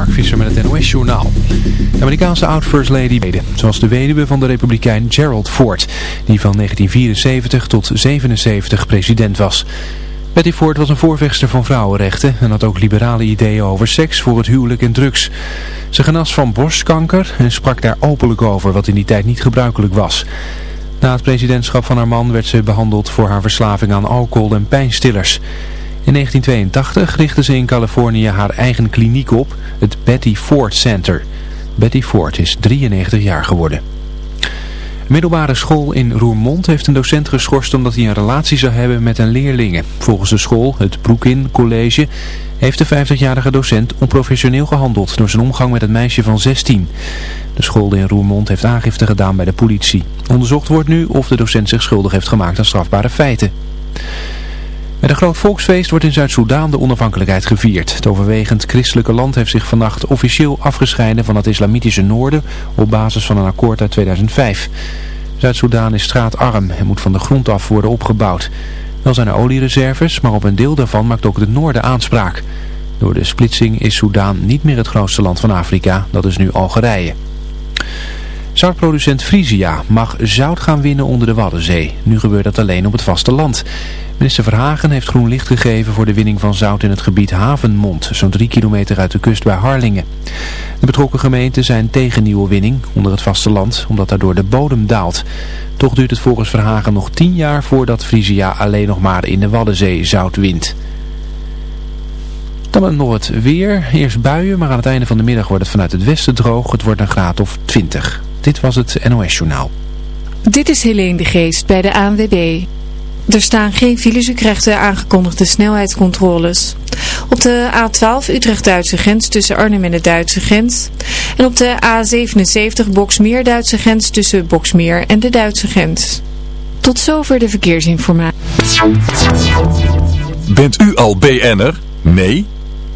Mark Visser met het NOS-journaal. Amerikaanse oud-first lady zoals de weduwe van de republikein Gerald Ford, die van 1974 tot 77 president was. Betty Ford was een voorvechter van vrouwenrechten en had ook liberale ideeën over seks voor het huwelijk en drugs. Ze genas van borstkanker en sprak daar openlijk over, wat in die tijd niet gebruikelijk was. Na het presidentschap van haar man werd ze behandeld voor haar verslaving aan alcohol en pijnstillers. In 1982 richtte ze in Californië haar eigen kliniek op, het Betty Ford Center. Betty Ford is 93 jaar geworden. Middelbare school in Roermond heeft een docent geschorst omdat hij een relatie zou hebben met een leerlinge. Volgens de school, het Broekin College, heeft de 50-jarige docent onprofessioneel gehandeld door zijn omgang met het meisje van 16. De school in Roermond heeft aangifte gedaan bij de politie. Onderzocht wordt nu of de docent zich schuldig heeft gemaakt aan strafbare feiten. Met een groot volksfeest wordt in Zuid-Soedan de onafhankelijkheid gevierd. Het overwegend christelijke land heeft zich vannacht officieel afgescheiden van het islamitische noorden op basis van een akkoord uit 2005. Zuid-Soedan is straatarm en moet van de grond af worden opgebouwd. Wel zijn er oliereserves, maar op een deel daarvan maakt ook het noorden aanspraak. Door de splitsing is Soedan niet meer het grootste land van Afrika, dat is nu Algerije. Zoutproducent Frisia mag zout gaan winnen onder de Waddenzee. Nu gebeurt dat alleen op het vasteland. Minister Verhagen heeft groen licht gegeven voor de winning van zout in het gebied Havenmond, zo'n drie kilometer uit de kust bij Harlingen. De betrokken gemeenten zijn tegen nieuwe winning onder het vasteland, omdat daardoor de bodem daalt. Toch duurt het volgens Verhagen nog tien jaar voordat Frisia alleen nog maar in de Waddenzee zout wint. Dan nog het weer. Eerst buien, maar aan het einde van de middag wordt het vanuit het westen droog. Het wordt een graad of 20. Dit was het NOS Journaal. Dit is Helene de Geest bij de ANWB. Er staan geen files, u krijgt de aangekondigde snelheidscontroles. Op de A12 Utrecht-Duitse grens tussen Arnhem en de Duitse grens. En op de A77 Boksmeer-Duitse grens tussen Boksmeer en de Duitse grens. Tot zover de verkeersinformatie. Bent u al BN'er? Nee?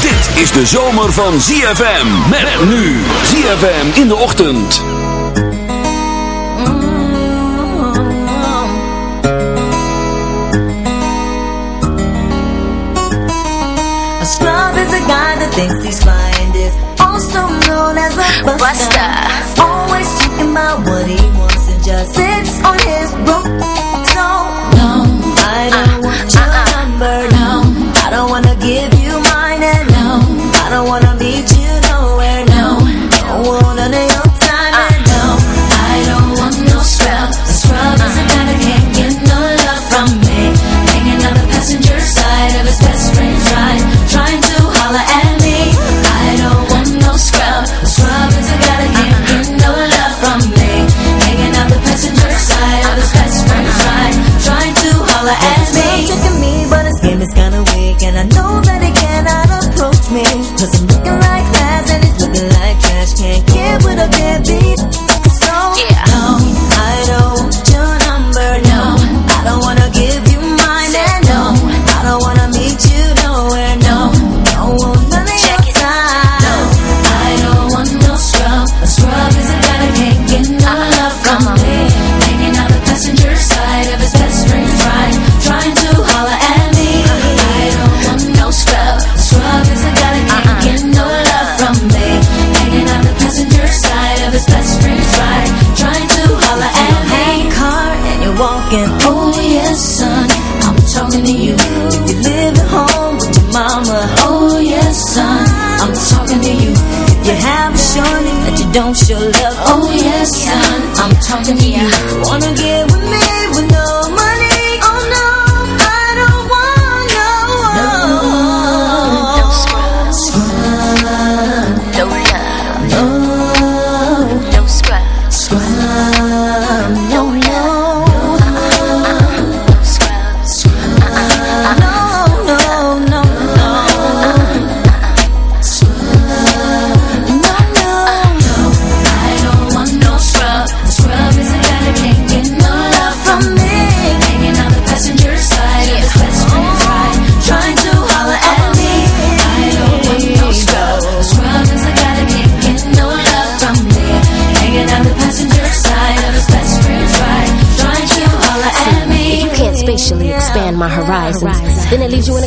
Dit is de zomer van ZFM. Met nu. ZFM in de ochtend. A scrub is a guy that thinks he's fine is also known as a buster. Buster. Always talking about what he wants and just talking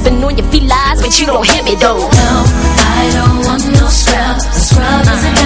stepping on your feet lies, but you don't hit me though. No, I don't want no scrub. Scrub uh -uh.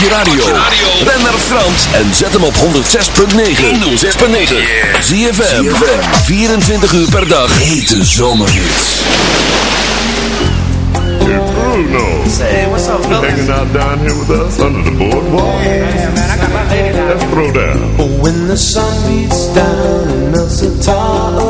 Je radio. Ben naar Frans en zet hem op 106.9. 106.9. ZFM. 24 uur per dag. Hete zomerhits. Bruno. Say, what's up, You hanging out down here with us under the boardwalk? Yeah, man, I got my lady down Let's throw down. When the sun beats down and melts the tar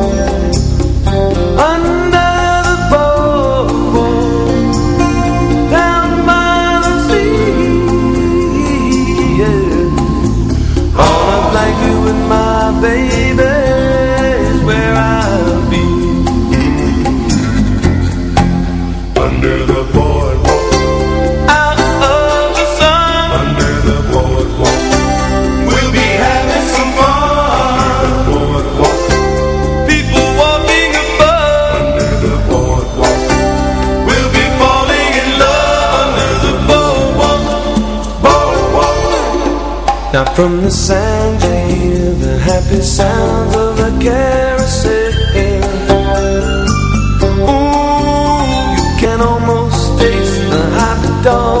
from the sand you hear the happy sounds of a carousel. Ooh, you can almost taste the hot dogs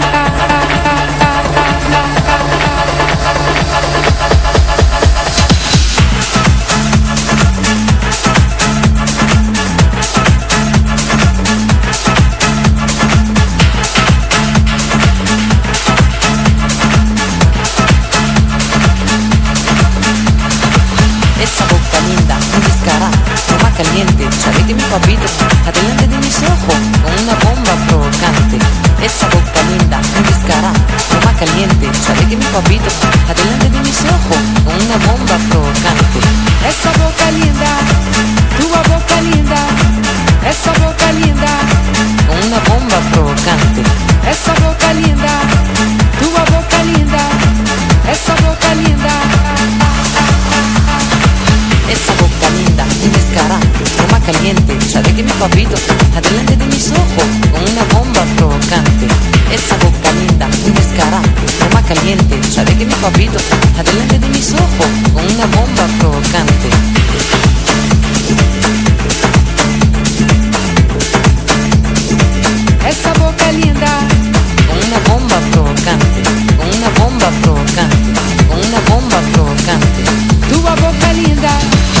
Adelante de mis ojos, con una bomba provocante. Esa boca linda, un descarado, toma caliente, sabe que mi papito, adelante de mis ojos, con una bomba provocante. Essa boca linda, tua boca linda, essa boca linda, Con una bomba provocante. essa boca caliente, sabe que mi papito, adelante de mis ojos, con una bomba provocante. Esa boca linda, un descarado, toma caliente, sabe que mi papito, adelante de mis ojos, con una bomba provocante. Essa boca linda, Con una bomba provocante, con una bomba provocante, con una bomba provocante. tua boca linda.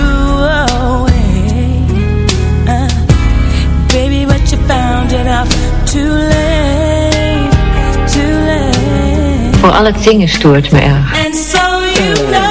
Voor al het zingen stoort me erg.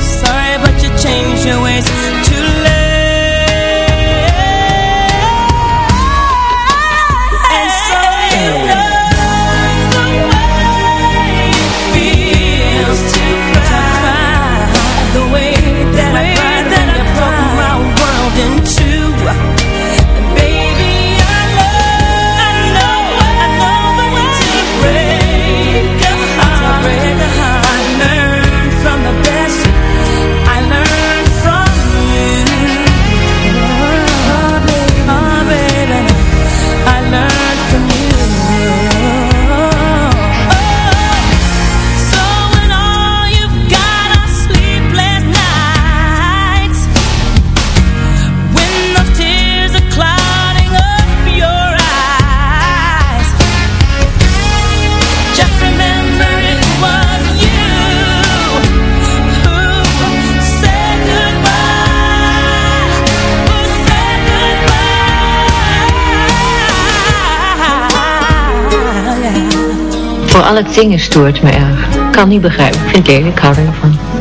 Sorry, but you changed your ways goodbye. Voor al het zingen stoort me erg. Kan niet begrijpen. Vind ik eerlijk, ik hou er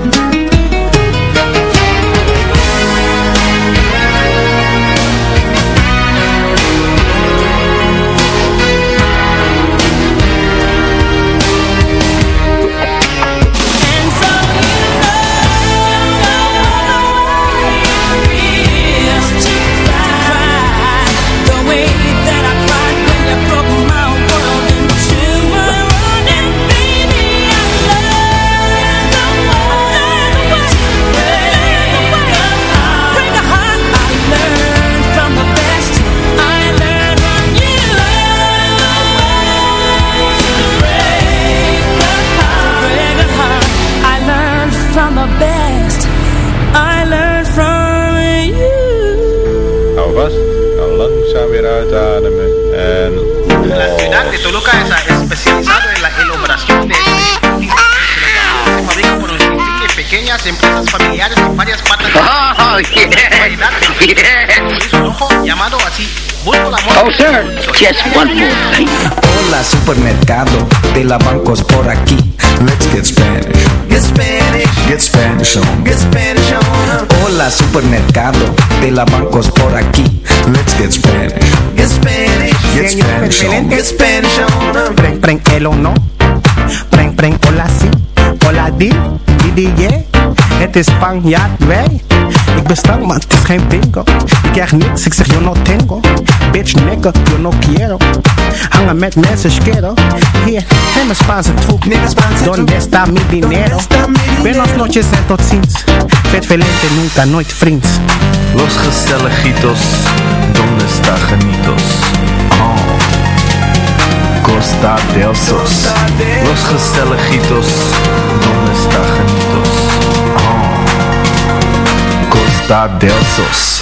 Toluca es especializado en la elaboración de se fabrica por multiples pequeñas empresas familiares en varias partes de Oh, yeah. Es un ojo llamado así Oh, sir, just one more thing. Hola supermercado de la bancos por aquí. Let's get Spanish. Get Spanish. Get Spanish on. Get Spanish on. Hola supermercado de la bancos por aquí. Let's get Spanish. Get Spanish. Get Spanish on. Get Spanish on 'em. Preng, preng, el o no. Preng, preng, hola si. Hola di, di, di, yeah. Het is Spanjaard, wij. Ik ben stank, maar het is geen bingo. Ik krijg niks, ik zeg yo no tengo. Bitch, nigga, yo no quiero. Hangen met mensen, schero. Hier, neem mijn Spaanse troep. Donde está mi dinero? Buenos noches en tot ziens. Vet velente, nunca, nooit vriends. Los Gestelejitos, ¿dónde está Janitos? Oh. Costa del Sos. Los Gestelejitos, ¿dónde está Janitos? Oh. Costa del Sos.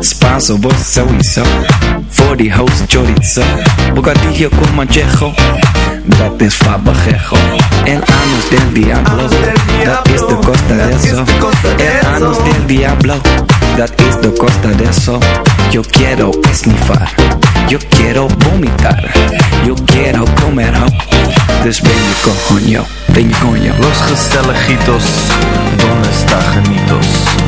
Spanso, vos sowieso. Voor die host chorizo. Bocadillo con manchejo. Dat is fabajejo. El anus del diablo. Dat is de costa de eso. El anus del diablo. Dat is de costa de eso. Yo quiero esnifar. Yo quiero vomitar. Yo quiero comer ho. Dus ben je coño. Ben je coño. Los Gestelejitos, ¿dónde está Janitos?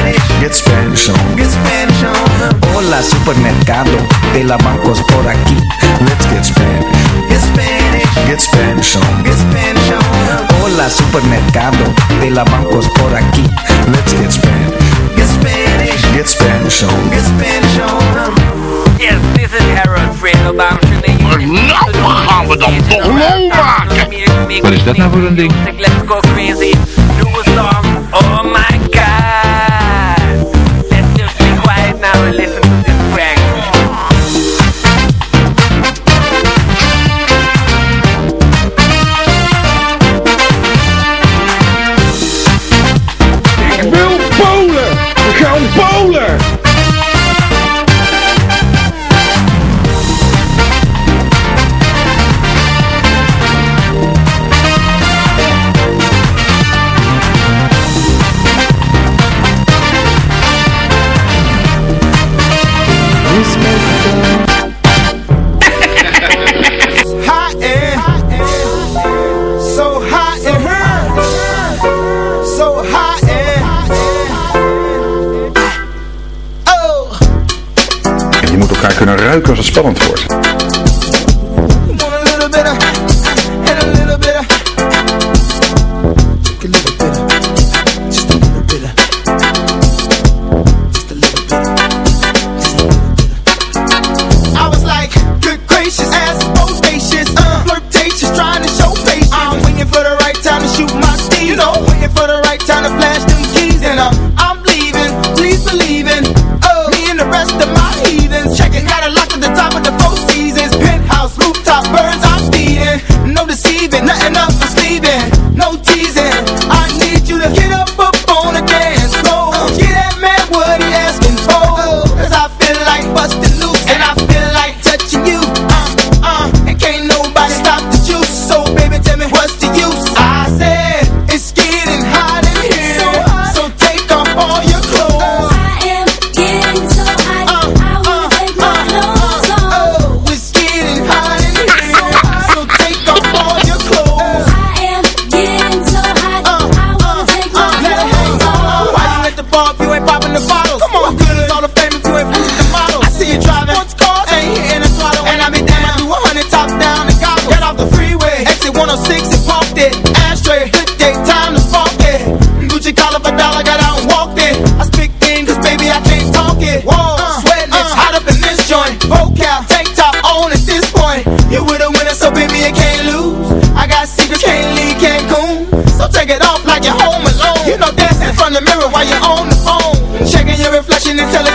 Get Spanish on. Get Spanish on. Hola supermercado, de la bancos por aquí. Let's get Spanish. Get Spanish. Get Spanish on. Get Spanish on. Hola supermercado, de la bancos por aquí. Let's get Spanish. Get Spanish. Get Spanish on. Get Spanish on. Yes, this is Harold Fredelbaum. Nou gaan we dan toch lol maken. Wat is dat nou voor een ding?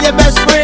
the best friend.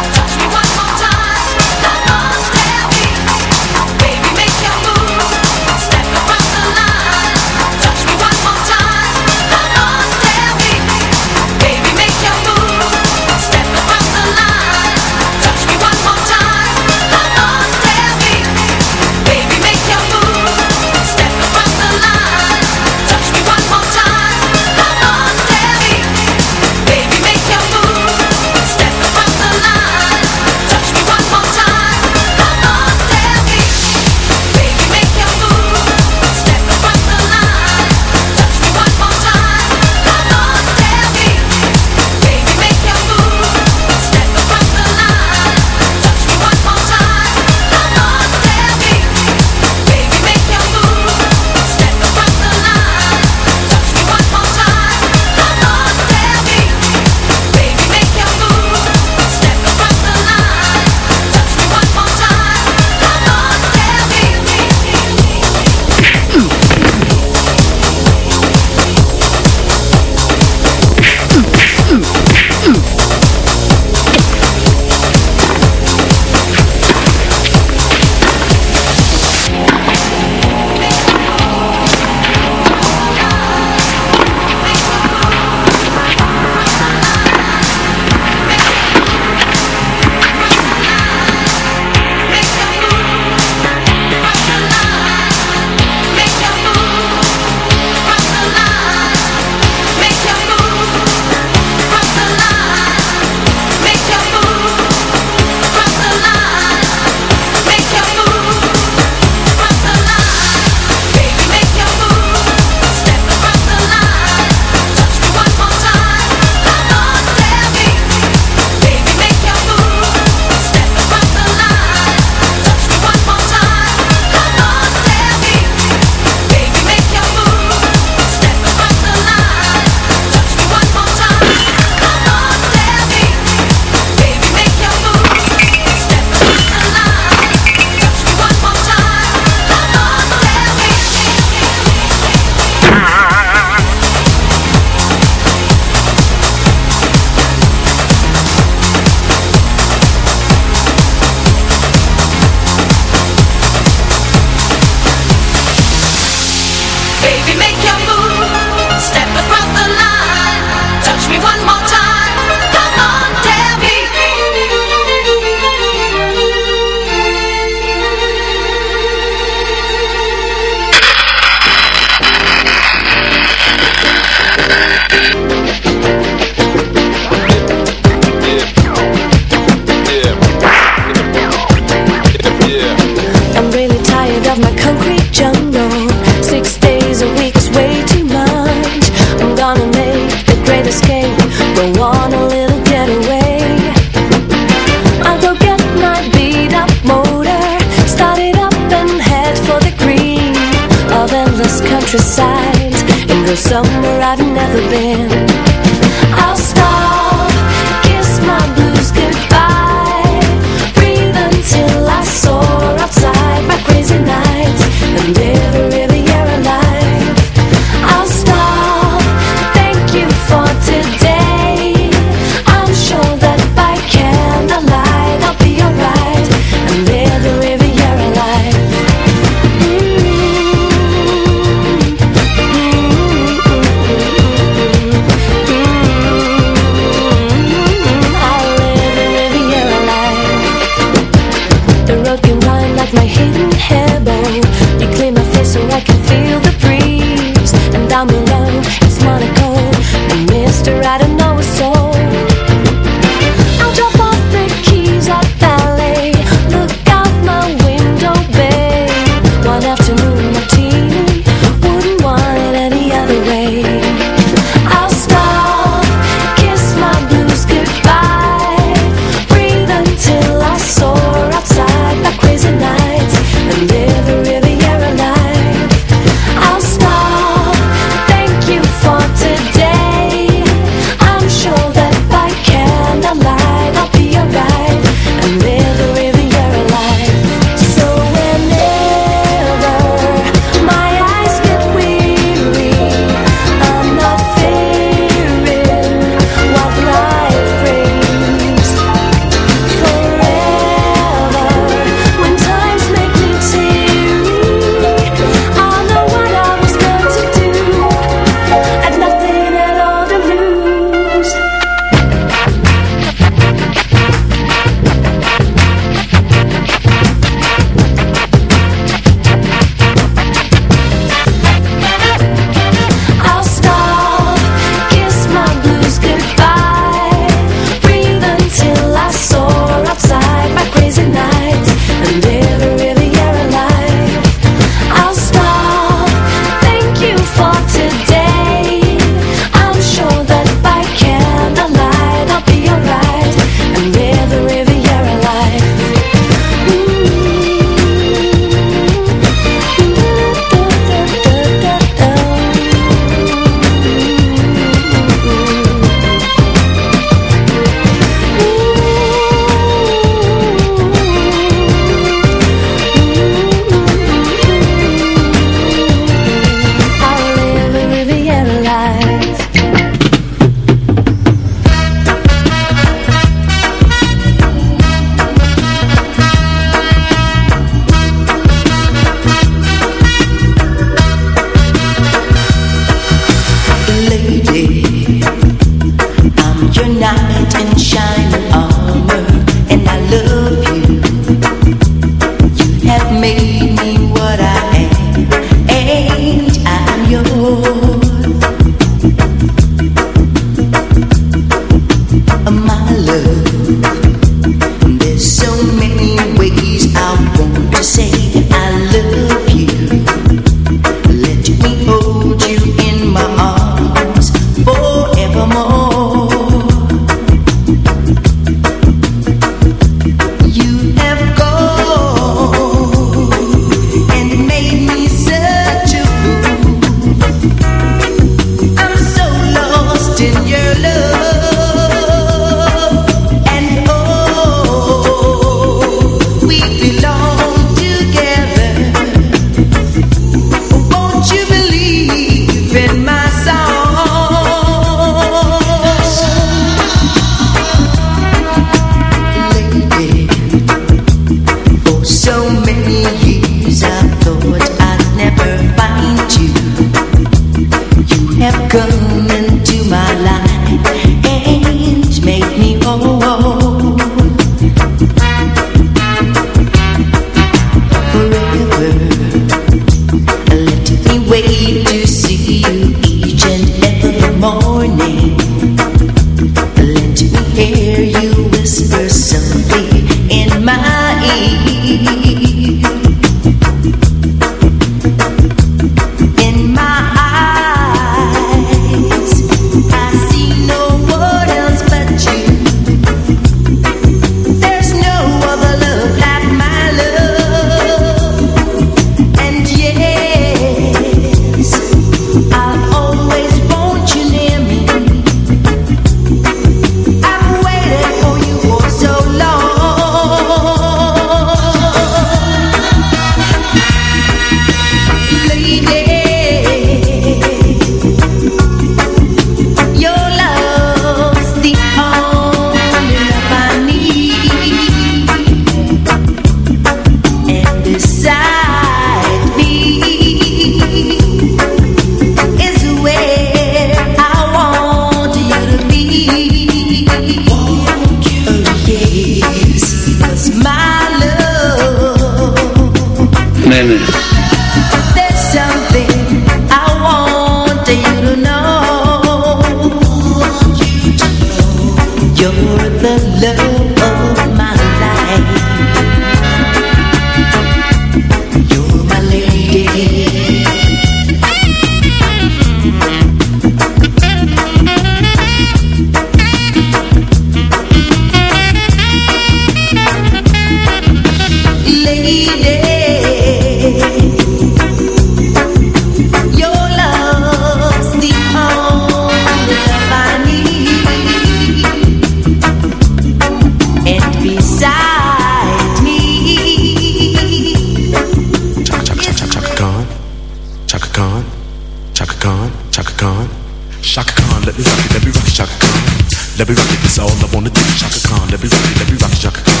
Let me rock it, that's all I wanna do, Chaka Khan. Let me rock it, let me rock it, Chaka Khan.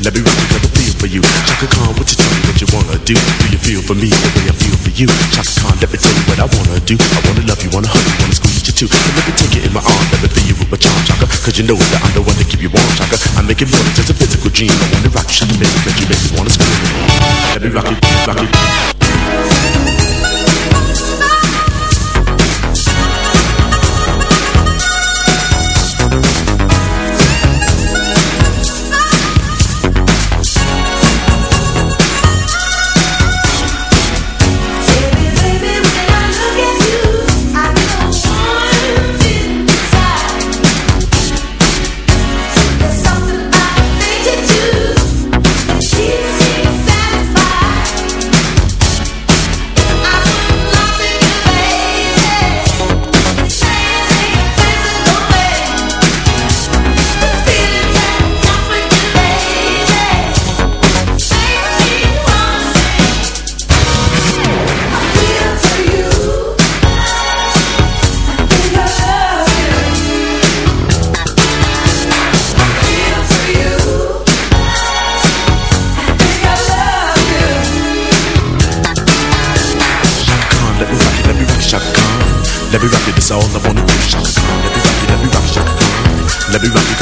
Let me rock it, cause I feel for you. Chaka Khan, what you tell me what you wanna do? Do you feel for me the way I feel for you? Chaka Khan, let me tell you what I wanna do. I wanna love you, wanna hug you, wanna squeeze you too. So let me take it in my arms, let me feel you with my charm, Chaka. Cause you know that I'm the one to keep you warm, Chaka. I make it more than just a physical dream. I wanna rock you, Chaka, make, make you, make me wanna scream. Let me rock it, rock it. Let me rock it, that's all I wanna do. Let me rock it, let me rock Khan. Let me